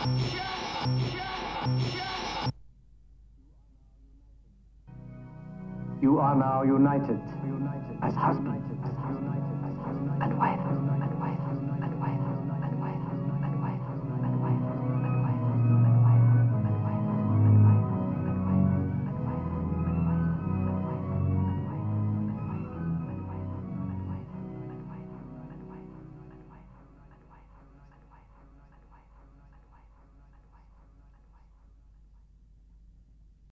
You are now united, united as husband, as husband, as husband and wife.